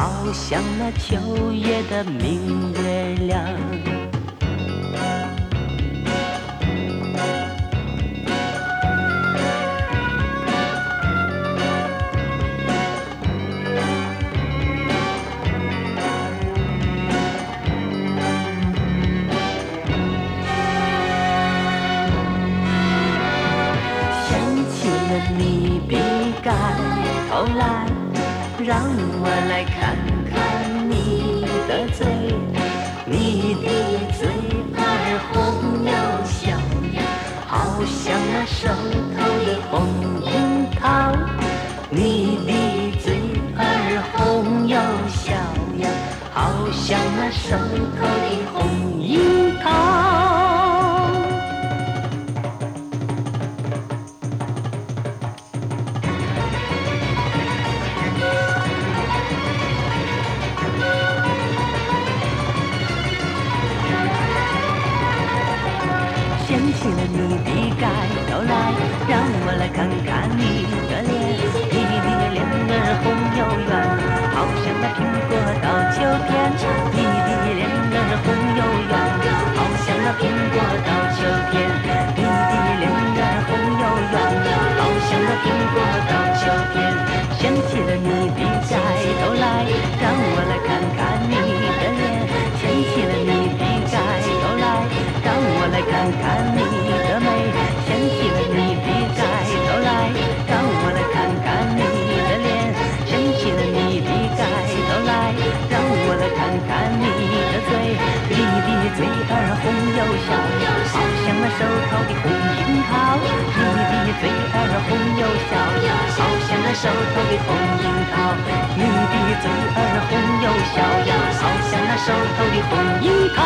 好像那秋夜的明月亮。掀起了你的盖头来，让像那手头的红樱天。你的脸儿红又圆，好像那苹果到秋天。掀起了你的盖头来，让我来看看你的脸。掀起了你的盖头来，让我来看看你的美。掀起了你的盖头来，让我来看看你的脸。掀起了你的盖头来，让我来看看你的嘴。你的嘴儿红又小，手头的红樱桃。你的嘴儿红又小，好像那手头的红樱桃。你的嘴儿红又小，好像那手头的红樱桃。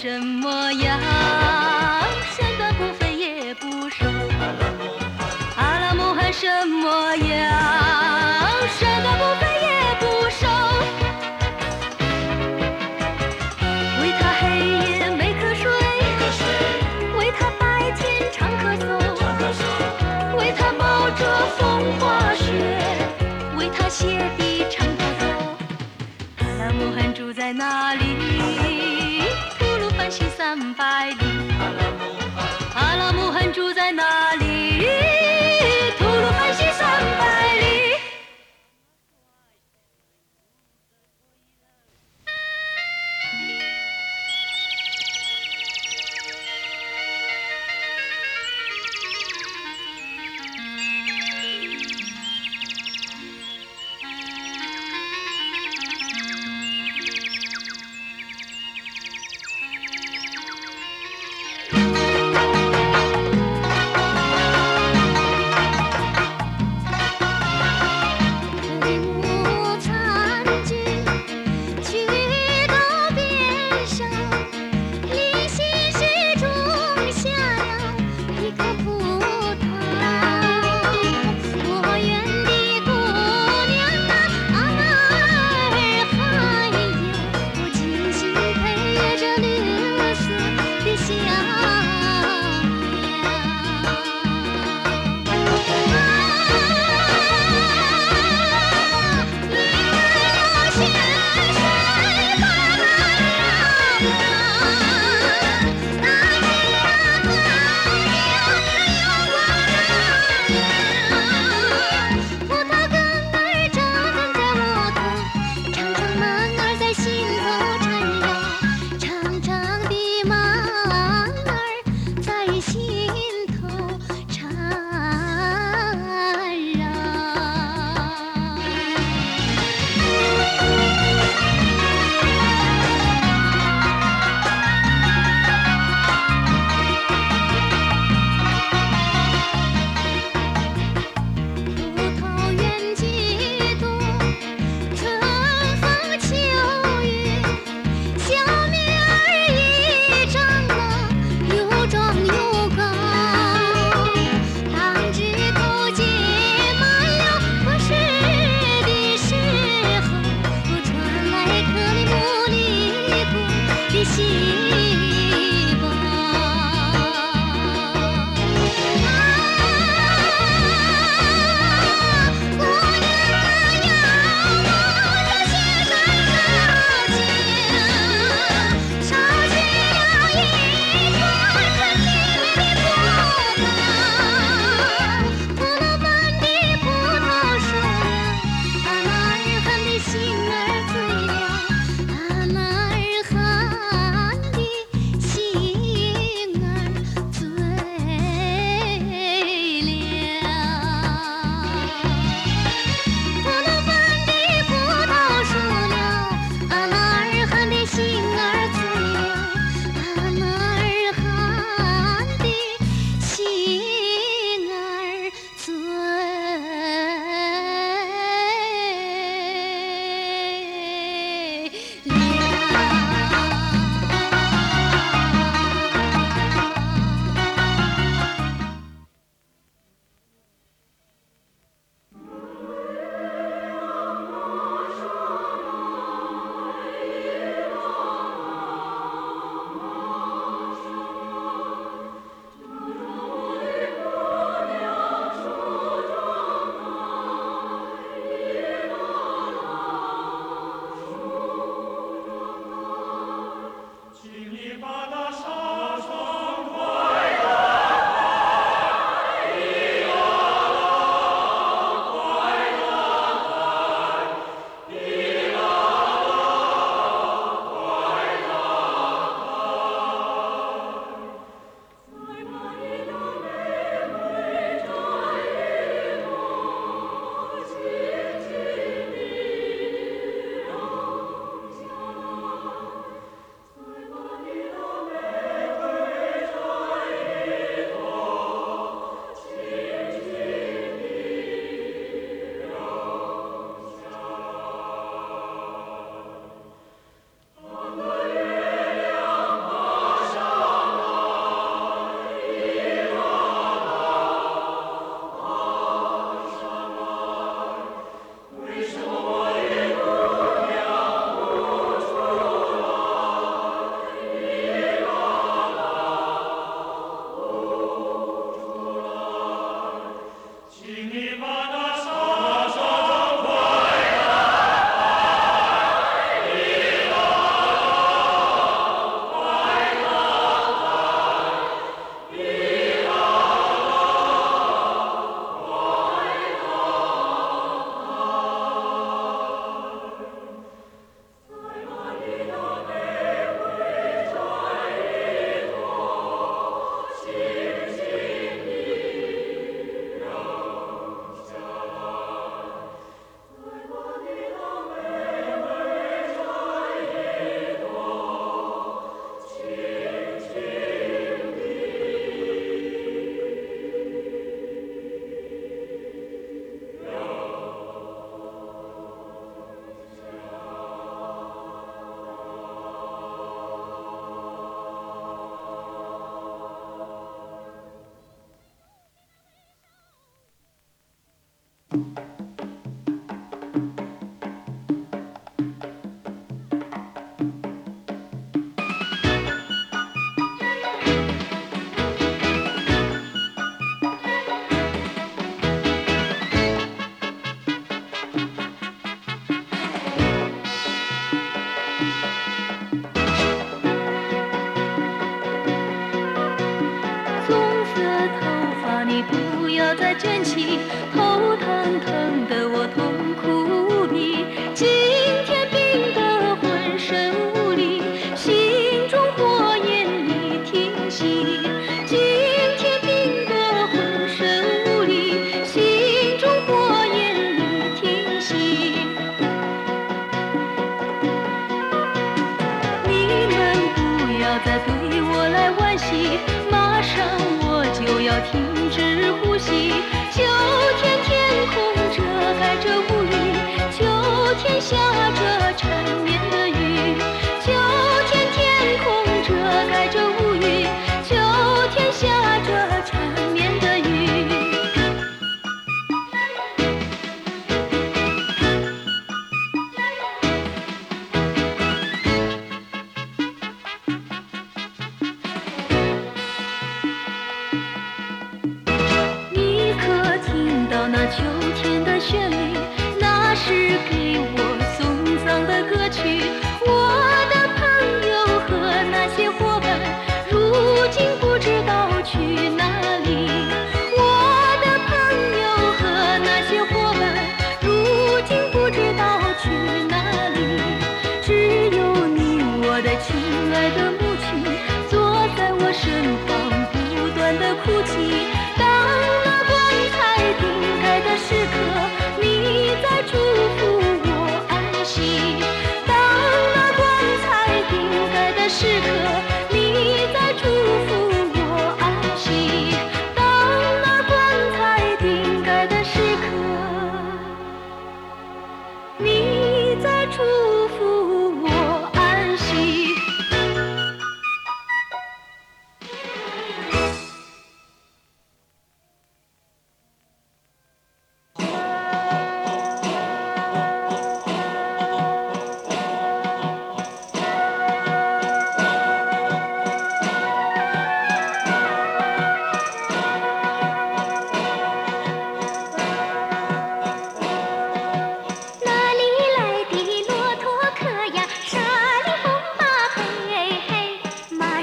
什么样，身段不肥也不瘦。阿拉木汗什么样，身段不肥也不瘦。为他黑夜没瞌睡，为他白天常咳嗽，为他冒着风花雪，为他鞋底。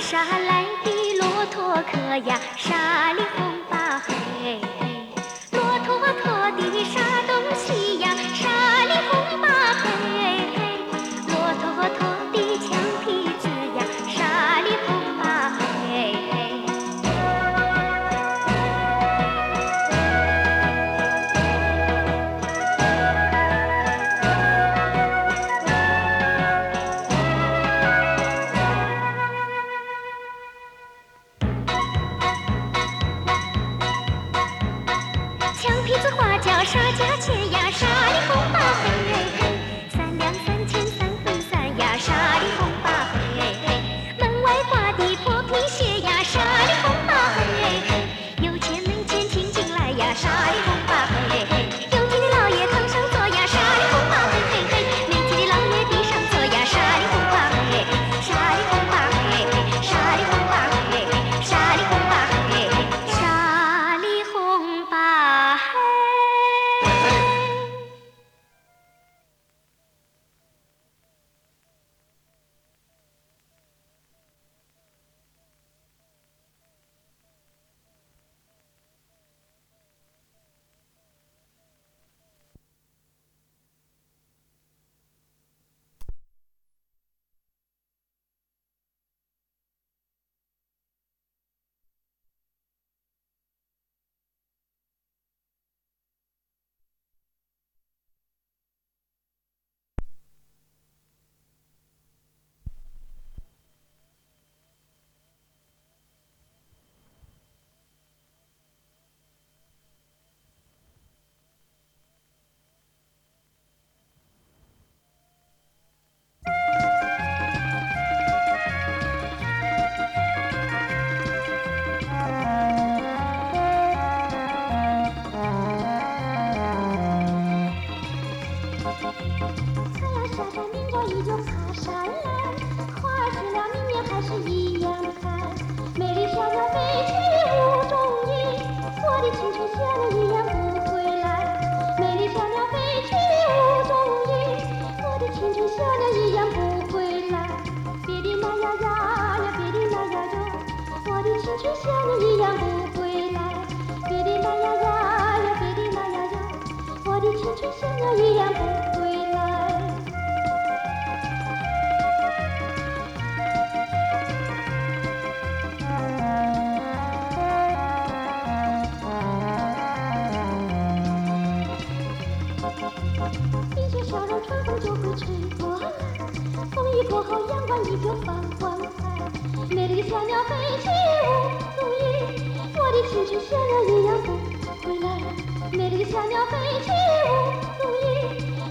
沙来的骆驼可呀，沙里红发黑。过后，阳光依旧放光彩。美丽的小鸟飞起舞如意，我的青春像鸟一样不回来。美丽的小鸟飞起舞如意，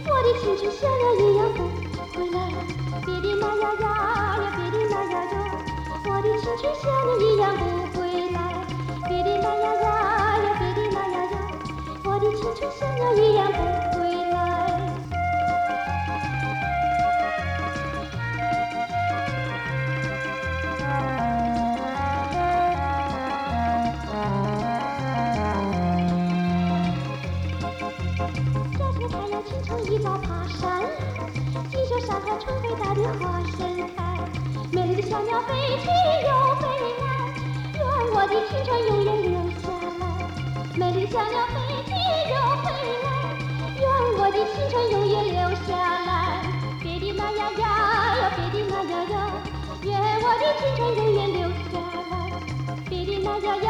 我的青春像鸟一样不回来。别的那呀呀呀，别的那呀哟，我的青春像鸟一样不回来。别的那呀呀呀，别的那呀哟，我的青春像鸟一样不的青春永远留下来。别的那呀呀呀，别的那呀呀，愿我的青春永远留下来。别的那呀呀，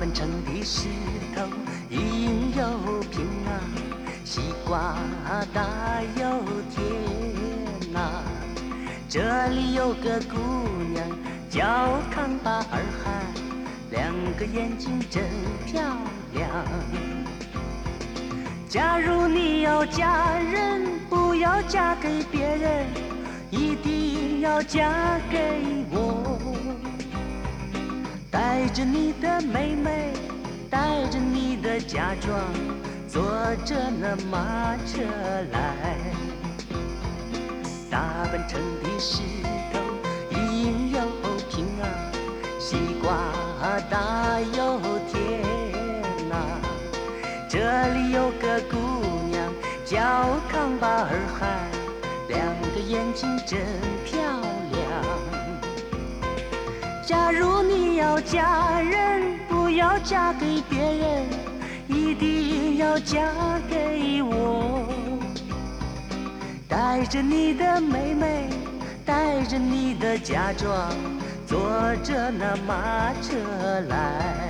板城的石头硬又平啊，西瓜大又甜呐。这里有个姑娘叫康巴尔汗，两个眼睛真漂亮。假如你要嫁人，不要嫁给别人，一定要嫁给我。带着你的妹妹，带着你的嫁妆，坐着那马车来。大半城的石头硬又平啊，西瓜大又甜呐、这里有个姑娘叫康巴尔汗，两个眼睛真漂亮。假如你要嫁人，不要嫁给别人，一定要嫁给我。带着你的妹妹，带着你的嫁妆，坐着那马车来。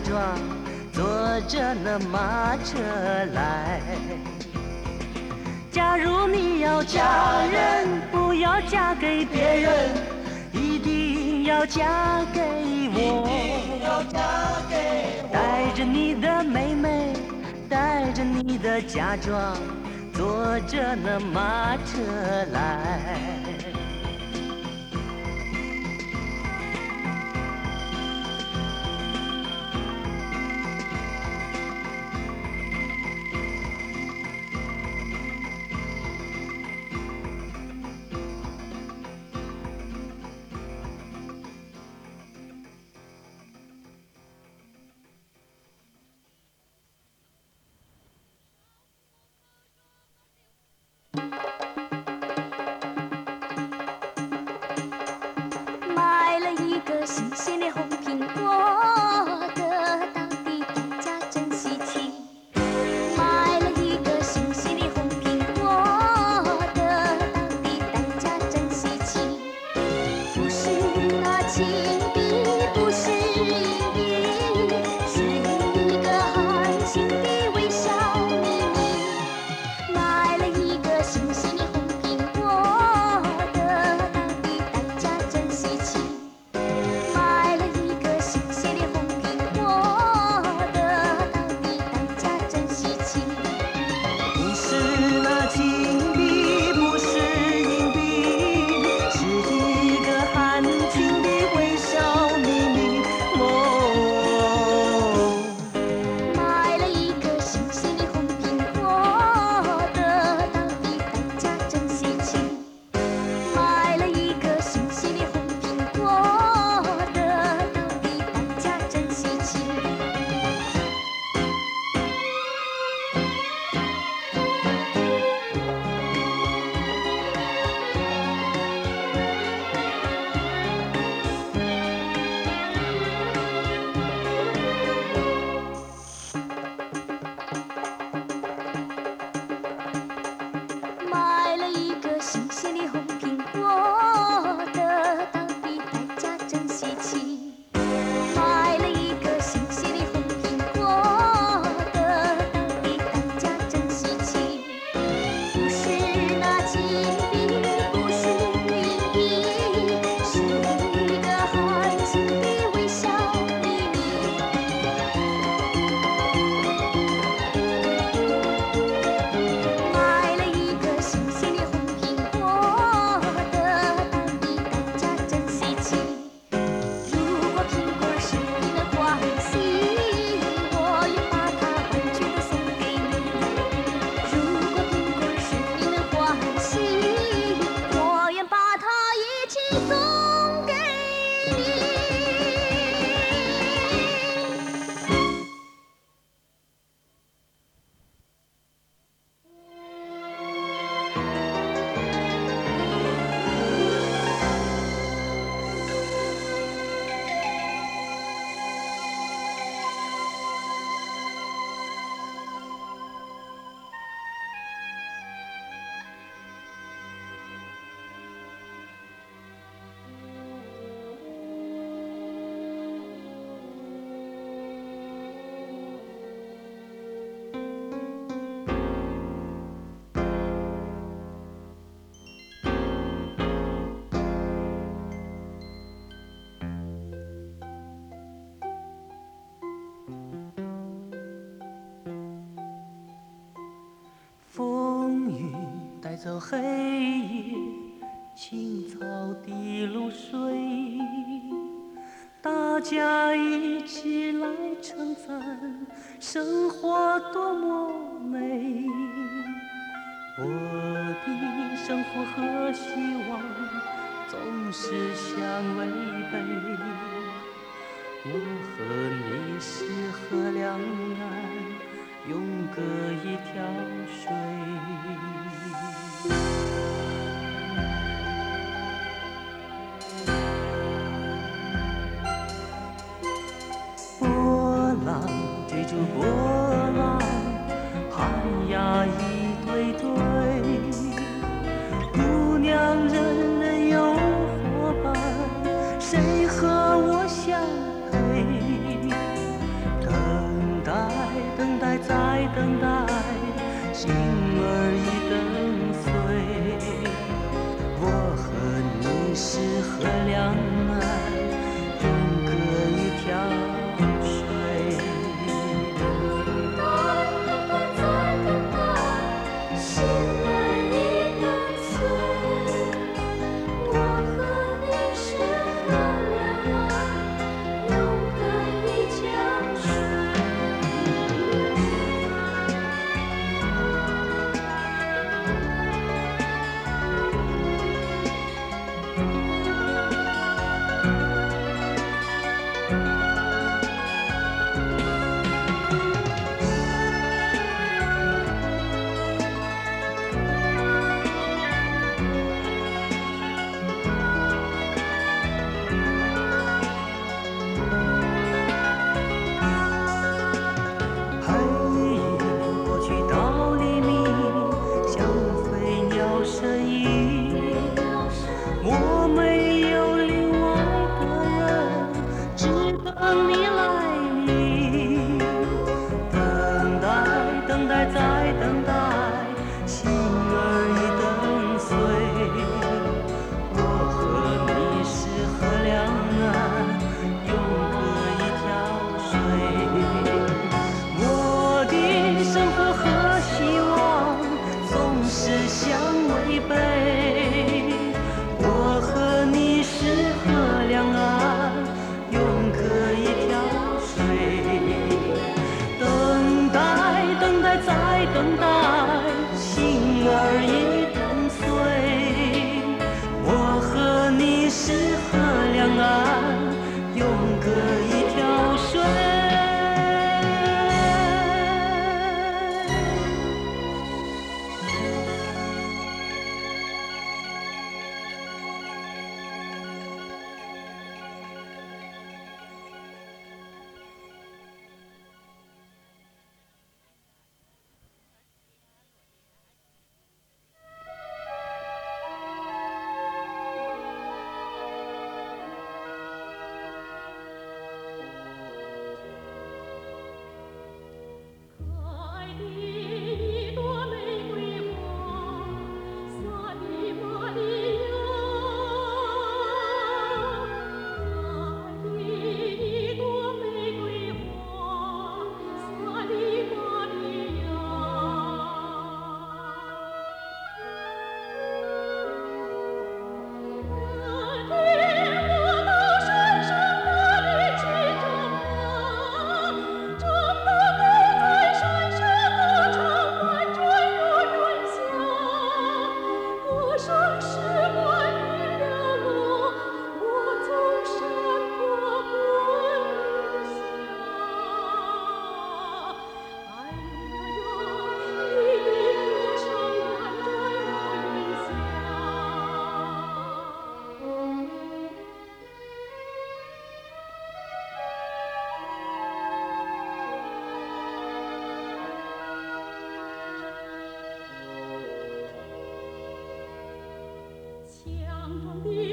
的嫁妆，坐着那马车来。假如你要嫁人，不要嫁给别人，一定要嫁给我。要嫁给我。带着你的妹妹，带着你的嫁妆，坐着那马车来。走黑夜，青草的露水，大家一起来称赞生活多么美。我的生活和希望总是相违背，我和你是河两岸。永隔一条水。Yeah.